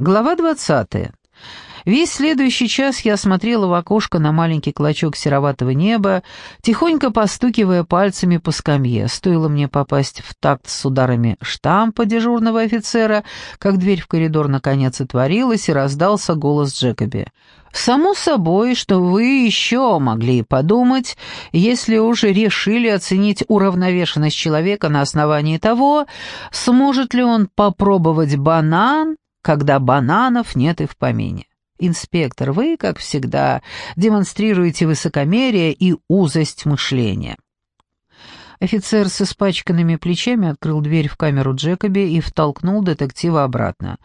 Глава 20. Весь следующий час я смотрела в окошко на маленький клочок сероватого неба, тихонько постукивая пальцами по скамье. Стоило мне попасть в такт с ударами штампа дежурного офицера, как дверь в коридор наконец отворилась и раздался голос Джекоби. «Само собой, что вы еще могли подумать, если уже решили оценить уравновешенность человека на основании того, сможет ли он попробовать банан, когда бананов нет и в помине. Инспектор, вы, как всегда, демонстрируете высокомерие и узость мышления. Офицер с испачканными плечами открыл дверь в камеру Джекоби и втолкнул детектива обратно.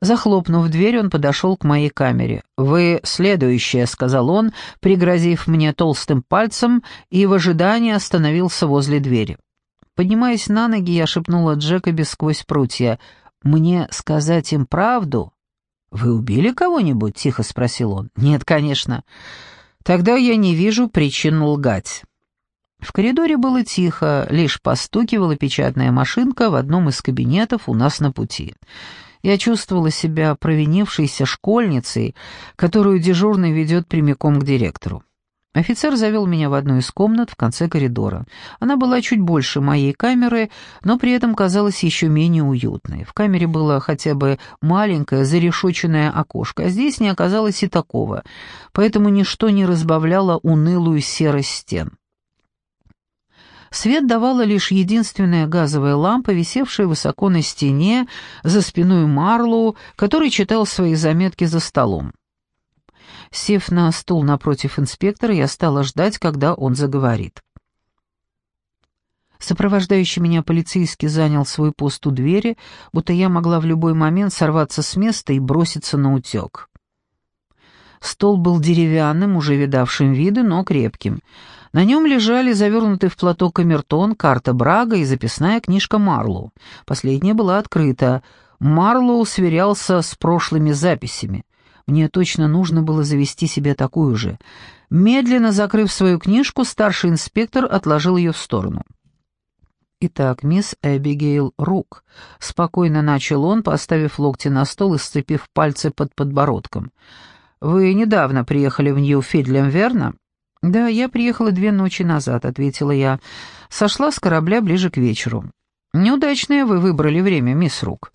Захлопнув дверь, он подошел к моей камере. «Вы следующее», — сказал он, пригрозив мне толстым пальцем, и в ожидании остановился возле двери. Поднимаясь на ноги, я шепнула Джекоби сквозь прутья. «Мне сказать им правду?» «Вы убили кого-нибудь?» — тихо спросил он. «Нет, конечно. Тогда я не вижу причин лгать». В коридоре было тихо, лишь постукивала печатная машинка в одном из кабинетов у нас на пути. Я чувствовала себя провинившейся школьницей, которую дежурный ведет прямиком к директору. Офицер завел меня в одну из комнат в конце коридора. Она была чуть больше моей камеры, но при этом казалась еще менее уютной. В камере было хотя бы маленькое зарешоченное окошко, а здесь не оказалось и такого, поэтому ничто не разбавляло унылую серость стен. Свет давала лишь единственная газовая лампа, висевшая высоко на стене за спиной Марлоу, который читал свои заметки за столом. Сев на стул напротив инспектора, я стала ждать, когда он заговорит. Сопровождающий меня полицейский занял свой пост у двери, будто я могла в любой момент сорваться с места и броситься на утек. Стол был деревянным, уже видавшим виды, но крепким. На нем лежали завернутый в платок камертон, карта Брага и записная книжка Марлоу. Последняя была открыта. Марлоу сверялся с прошлыми записями. Мне точно нужно было завести себе такую же. Медленно закрыв свою книжку, старший инспектор отложил ее в сторону. «Итак, мисс Эбигейл Рук», — спокойно начал он, поставив локти на стол и сцепив пальцы под подбородком. «Вы недавно приехали в Нью-Фидлем, верно?» «Да, я приехала две ночи назад», — ответила я. «Сошла с корабля ближе к вечеру». «Неудачное вы выбрали время, мисс Рук.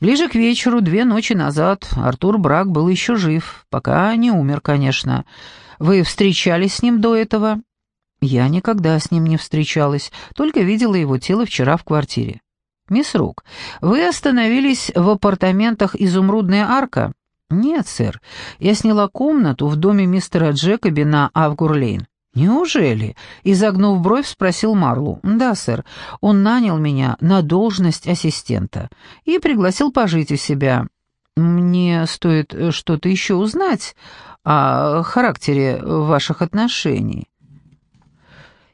Ближе к вечеру, две ночи назад, Артур Брак был еще жив, пока не умер, конечно. Вы встречались с ним до этого?» «Я никогда с ним не встречалась, только видела его тело вчера в квартире». «Мисс Рук, вы остановились в апартаментах «Изумрудная арка»?» «Нет, сэр. Я сняла комнату в доме мистера Джекоби на Авгурлейн. «Неужели?» — изогнув бровь, спросил Марлу. «Да, сэр. Он нанял меня на должность ассистента и пригласил пожить у себя. Мне стоит э, что-то еще узнать о характере ваших отношений».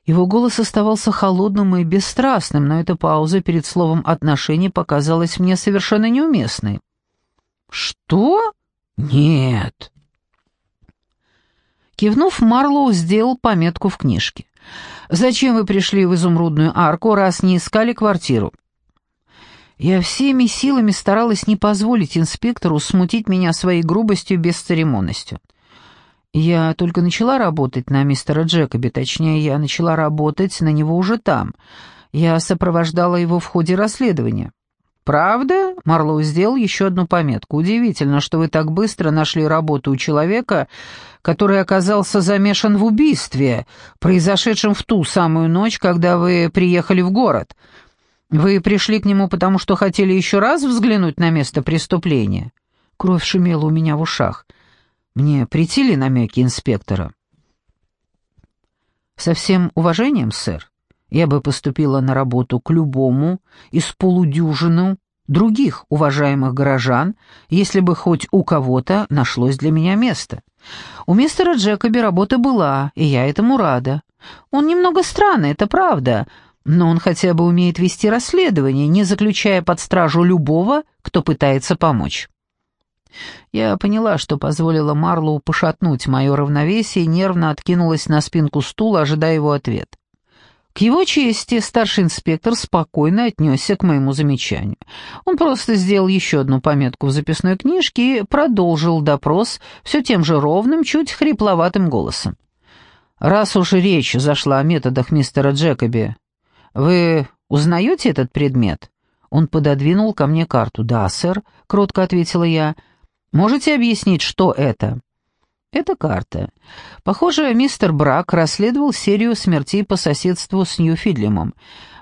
Его голос оставался холодным и бесстрастным, но эта пауза перед словом «отношения» показалась мне совершенно неуместной. «Что? Нет!» Кивнув, Марлоу сделал пометку в книжке. «Зачем вы пришли в изумрудную арку, раз не искали квартиру?» Я всеми силами старалась не позволить инспектору смутить меня своей грубостью и бесцеремонностью. Я только начала работать на мистера Джекоби, точнее, я начала работать на него уже там. Я сопровождала его в ходе расследования. «Правда?» — Марлоу сделал еще одну пометку. «Удивительно, что вы так быстро нашли работу у человека, который оказался замешан в убийстве, произошедшем в ту самую ночь, когда вы приехали в город. Вы пришли к нему, потому что хотели еще раз взглянуть на место преступления?» Кровь шумела у меня в ушах. Мне притили намеки инспектора. «Со всем уважением, сэр, я бы поступила на работу к любому из полудюжину других уважаемых горожан, если бы хоть у кого-то нашлось для меня место. У мистера Джекоби работа была, и я этому рада. Он немного странный, это правда, но он хотя бы умеет вести расследование, не заключая под стражу любого, кто пытается помочь. Я поняла, что позволила Марлоу пошатнуть мое равновесие и нервно откинулась на спинку стула, ожидая его ответ. К его чести старший инспектор спокойно отнесся к моему замечанию. Он просто сделал еще одну пометку в записной книжке и продолжил допрос все тем же ровным, чуть хрипловатым голосом. «Раз уж речь зашла о методах мистера Джекоби, вы узнаете этот предмет?» Он пододвинул ко мне карту. «Да, сэр», — кротко ответила я. «Можете объяснить, что это?» Это карта. Похоже, мистер Брак расследовал серию смертей по соседству с Ньюфидлемом.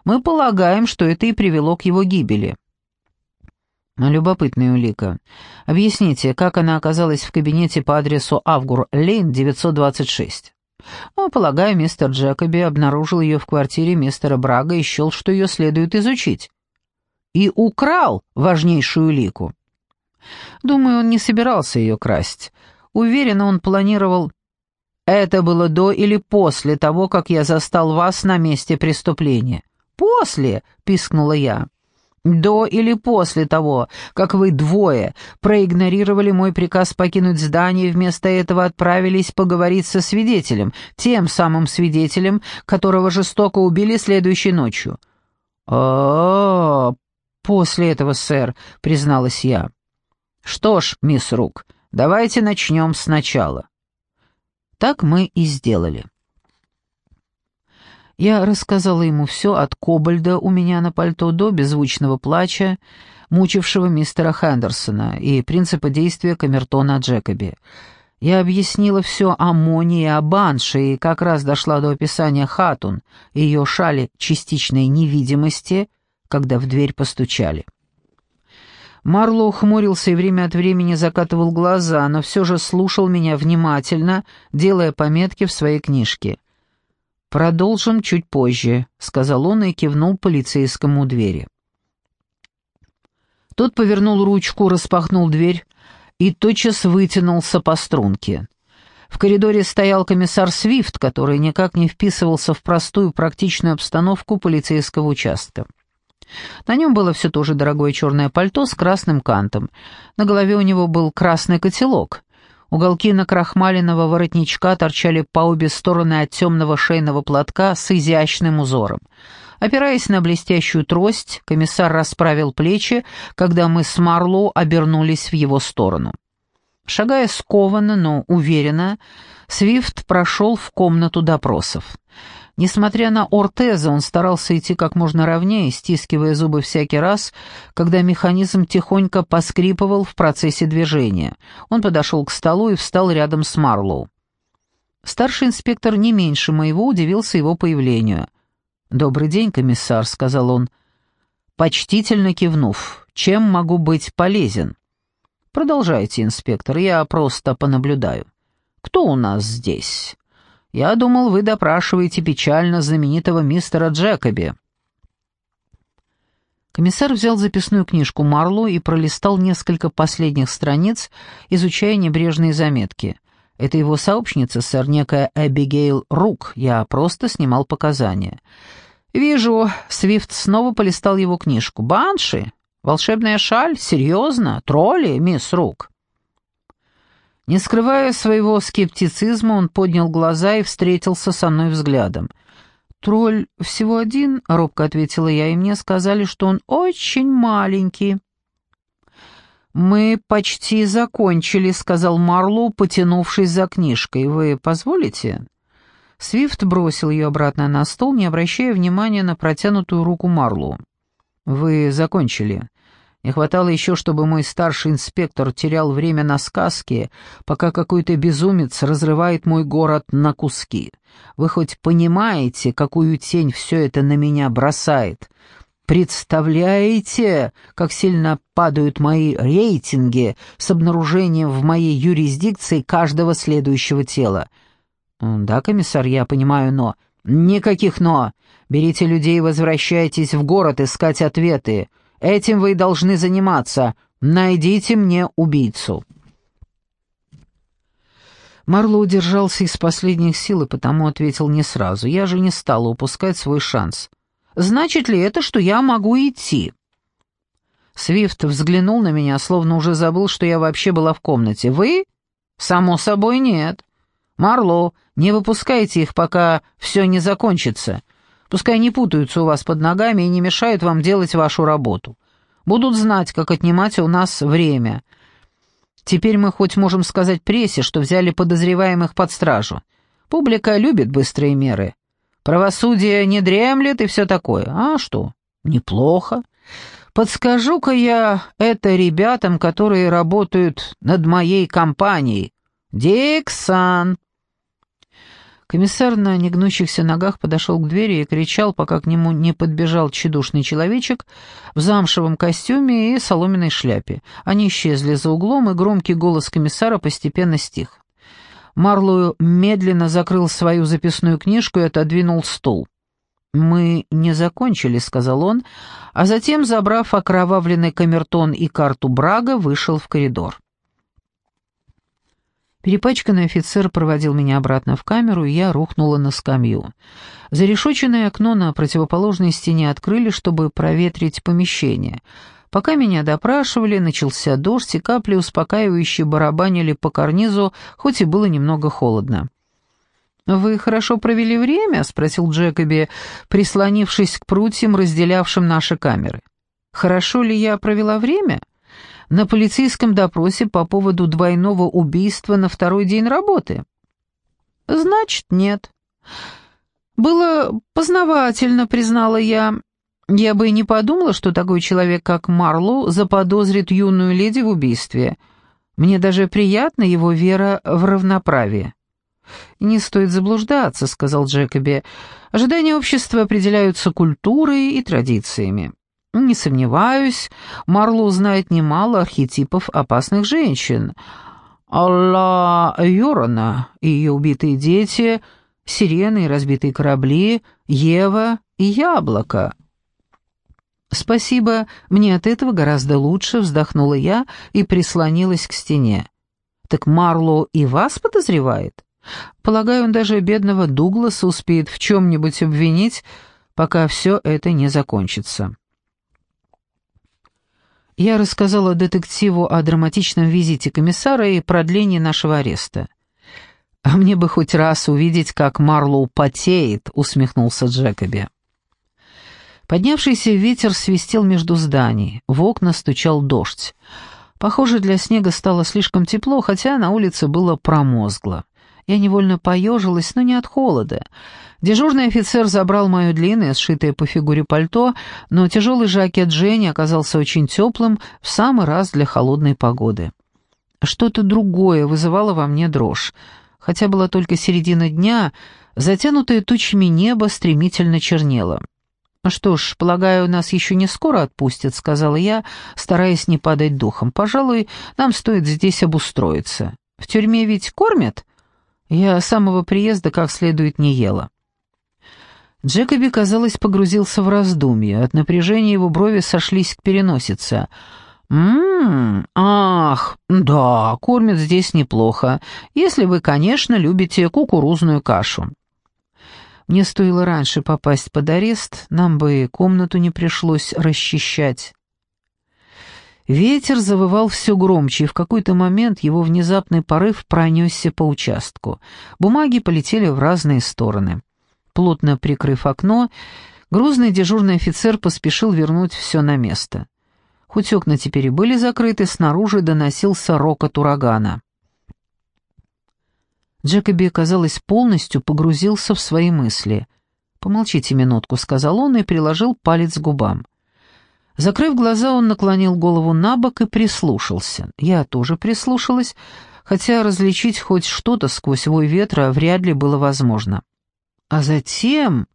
Мы полагаем, что это и привело к его гибели. Любопытная улика. Объясните, как она оказалась в кабинете по адресу Авгур-Лейн, 926? Ну, полагаю, мистер Джекоби обнаружил ее в квартире мистера Брага и счел, что ее следует изучить. И украл важнейшую улику. Думаю, он не собирался ее красть. Уверенно он планировал... Это было до или после того, как я застал вас на месте преступления? После, пискнула я. До или после того, как вы двое проигнорировали мой приказ покинуть здание и вместо этого отправились поговорить со свидетелем, тем самым свидетелем, которого жестоко убили следующей ночью. «А, -а, -а после этого, сэр», — призналась я. «Что ж, мисс Рук, Давайте начнем сначала. Так мы и сделали. Я рассказала ему все от кобальда у меня на пальто до беззвучного плача, мучившего мистера Хендерсона, и принципа действия камертона Джекоби. Я объяснила все о Моне и о Банше, и как раз дошла до описания Хатун и ее шали частичной невидимости, когда в дверь постучали. Марлоу хмурился и время от времени закатывал глаза, но все же слушал меня внимательно, делая пометки в своей книжке. «Продолжим чуть позже», — сказал он и кивнул полицейскому двери. Тот повернул ручку, распахнул дверь и тотчас вытянулся по струнке. В коридоре стоял комиссар Свифт, который никак не вписывался в простую практичную обстановку полицейского участка. На нем было все то же дорогое черное пальто с красным кантом. На голове у него был красный котелок. Уголки накрахмаленного воротничка торчали по обе стороны от темного шейного платка с изящным узором. Опираясь на блестящую трость, комиссар расправил плечи, когда мы с Марлоу обернулись в его сторону. Шагая скованно, но уверенно, Свифт прошел в комнату допросов. Несмотря на ортезы, он старался идти как можно ровнее, стискивая зубы всякий раз, когда механизм тихонько поскрипывал в процессе движения. Он подошел к столу и встал рядом с Марлоу. Старший инспектор не меньше моего удивился его появлению. «Добрый день, комиссар», — сказал он, почтительно кивнув. «Чем могу быть полезен?» «Продолжайте, инспектор, я просто понаблюдаю. Кто у нас здесь?» Я думал, вы допрашиваете печально знаменитого мистера Джекоби». Комиссар взял записную книжку Марло и пролистал несколько последних страниц, изучая небрежные заметки. «Это его сообщница, сэр, некая Эбигейл Рук. Я просто снимал показания». «Вижу». Свифт снова полистал его книжку. «Банши? Волшебная шаль? Серьезно? Тролли, мисс Рук?» Не скрывая своего скептицизма, он поднял глаза и встретился со мной взглядом. «Тролль всего один», — робко ответила я, — «и мне сказали, что он очень маленький». «Мы почти закончили», — сказал Марлоу, потянувшись за книжкой. «Вы позволите?» Свифт бросил ее обратно на стол, не обращая внимания на протянутую руку Марлоу. «Вы закончили. Не хватало еще, чтобы мой старший инспектор терял время на сказки, пока какой-то безумец разрывает мой город на куски. Вы хоть понимаете, какую тень все это на меня бросает? Представляете, как сильно падают мои рейтинги с обнаружением в моей юрисдикции каждого следующего тела? Да, комиссар, я понимаю, но... Никаких «но». Берите людей и возвращайтесь в город искать ответы. Этим вы и должны заниматься. Найдите мне убийцу». Марло удержался из последних сил и потому ответил не сразу. Я же не стала упускать свой шанс. «Значит ли это, что я могу идти?» Свифт взглянул на меня, словно уже забыл, что я вообще была в комнате. «Вы?» «Само собой, нет. Марло, не выпускайте их, пока все не закончится. Пускай не путаются у вас под ногами и не мешают вам делать вашу работу. Будут знать, как отнимать у нас время. Теперь мы хоть можем сказать прессе, что взяли подозреваемых под стражу. Публика любит быстрые меры. Правосудие не дремлет и все такое. А что? Неплохо. Подскажу-ка я это ребятам, которые работают над моей компанией. Диксон!» Комиссар на негнущихся ногах подошел к двери и кричал, пока к нему не подбежал тщедушный человечек в замшевом костюме и соломенной шляпе. Они исчезли за углом, и громкий голос комиссара постепенно стих. Марлоу медленно закрыл свою записную книжку и отодвинул стул. «Мы не закончили», — сказал он, а затем, забрав окровавленный камертон и карту Брага, вышел в коридор. Перепачканный офицер проводил меня обратно в камеру, и я рухнула на скамью. Зарешоченное окно на противоположной стене открыли, чтобы проветрить помещение. Пока меня допрашивали, начался дождь, и капли успокаивающе барабанили по карнизу, хоть и было немного холодно. «Вы хорошо провели время?» — спросил Джекоби, прислонившись к прутьям, разделявшим наши камеры. «Хорошо ли я провела время?» На полицейском допросе по поводу двойного убийства на второй день работы? Значит, нет. Было познавательно, признала я. Я бы и не подумала, что такой человек, как Марлоу, заподозрит юную леди в убийстве. Мне даже приятна его вера в равноправие. «Не стоит заблуждаться», — сказал Джекоби. «Ожидания общества определяются культурой и традициями. Не сомневаюсь, Марлоу знает немало архетипов опасных женщин. Алла Йорона и ее убитые дети, сирены и разбитые корабли, Ева и яблоко. «Спасибо, мне от этого гораздо лучше», — вздохнула я и прислонилась к стене. «Так Марлоу и вас подозревает? Полагаю, он даже бедного Дугласа успеет в чем-нибудь обвинить, пока все это не закончится». Я рассказала детективу о драматичном визите комиссара и продлении нашего ареста. «А мне бы хоть раз увидеть, как Марлоу потеет», — усмехнулся Джекоби. Поднявшийся ветер свистел между зданий, в окна стучал дождь. Похоже, для снега стало слишком тепло, хотя на улице было промозгло. Я невольно поежилась, но не от холода. Дежурный офицер забрал мое длинное, сшитое по фигуре пальто, но тяжелый жакет Дженни оказался очень теплым в самый раз для холодной погоды. Что-то другое вызывало во мне дрожь. Хотя была только середина дня, затянутое тучами небо стремительно чернело. «Что ж, полагаю, нас еще не скоро отпустят», — сказала я, стараясь не падать духом. «Пожалуй, нам стоит здесь обустроиться. В тюрьме ведь кормят?» Я с самого приезда как следует не ела. Джекоби, казалось, погрузился в раздумье. От напряжения его брови сошлись к переносице. «Ммм, ах, да, кормят здесь неплохо, если вы, конечно, любите кукурузную кашу». Мне стоило раньше попасть под арест, нам бы комнату не пришлось расчищать. Ветер завывал все громче, и в какой-то момент его внезапный порыв пронесся по участку. Бумаги полетели в разные стороны. Плотно прикрыв окно, грузный дежурный офицер поспешил вернуть все на место. Хоть окна теперь и были закрыты, снаружи доносился рокот урагана. Джекоби, казалось, полностью погрузился в свои мысли. «Помолчите минутку», — сказал он и приложил палец к губам. Закрыв глаза, он наклонил голову на бок и прислушался. Я тоже прислушалась, хотя различить хоть что-то сквозь вой ветра вряд ли было возможно. А затем,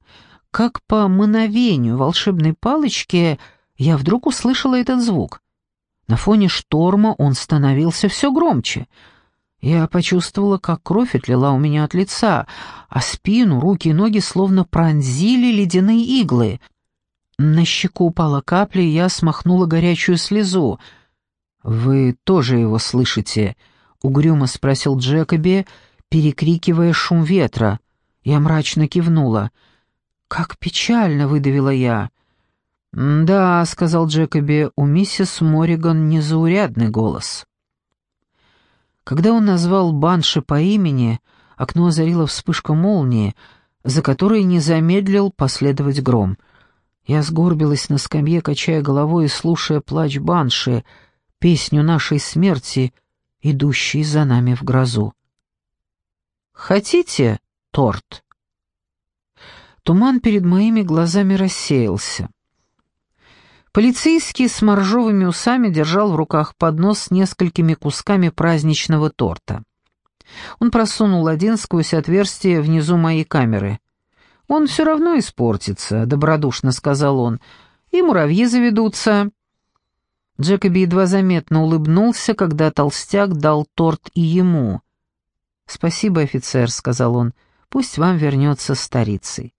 как по мановению волшебной палочки, я вдруг услышала этот звук. На фоне шторма он становился все громче. Я почувствовала, как кровь отлила у меня от лица, а спину, руки и ноги словно пронзили ледяные иглы — на щеку упала капля, и я смахнула горячую слезу. «Вы тоже его слышите?» — угрюмо спросил Джекоби, перекрикивая шум ветра. Я мрачно кивнула. «Как печально!» — выдавила я. «Да», — сказал Джекоби, — «у миссис Морриган незаурядный голос». Когда он назвал Банши по имени, окно озарила вспышка молнии — за которой не замедлил последовать гром. Я сгорбилась на скамье, качая головой и слушая плач банши, песню нашей смерти, идущей за нами в грозу. «Хотите торт?» Туман перед моими глазами рассеялся. Полицейский с моржовыми усами держал в руках поднос с несколькими кусками праздничного торта. Он просунул один сквозь отверстие внизу моей камеры. «Он все равно испортится», — добродушно сказал он, — «и муравьи заведутся». Джекоби едва заметно улыбнулся, когда толстяк дал торт и ему. «Спасибо, офицер», — сказал он, — «пусть вам вернется старицей».